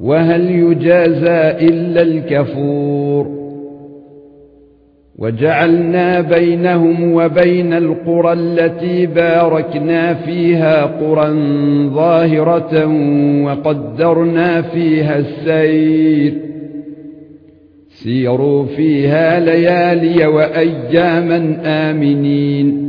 وهل يجازى إلا الكفور وجعلنا بينهم وبين القرى التي باركنا فيها قرى ظاهرة وقدرنا فيها السير سيروا فيها ليالي وأياما آمنين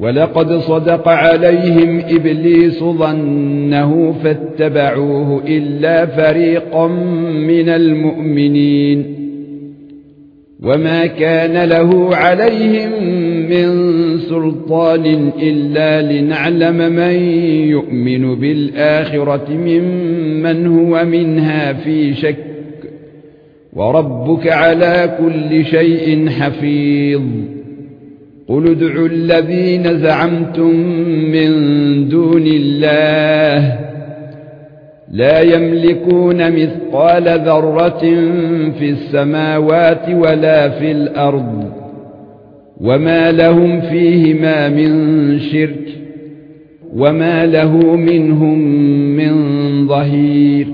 ولقد صدق عليهم إبليس ظنه فاتبعوه إلا فريقا من المؤمنين وما كان له عليهم من سلطان إلا لنعلم من يؤمن بالآخرة ممن هو منها في شك وربك على كل شيء حفيظ قل ادعوا الذين زعمتم من دون الله لا يملكون مثقال ذره في السماوات ولا في الأرض وما لهم فيهما من شرك وما له منهم من ظهير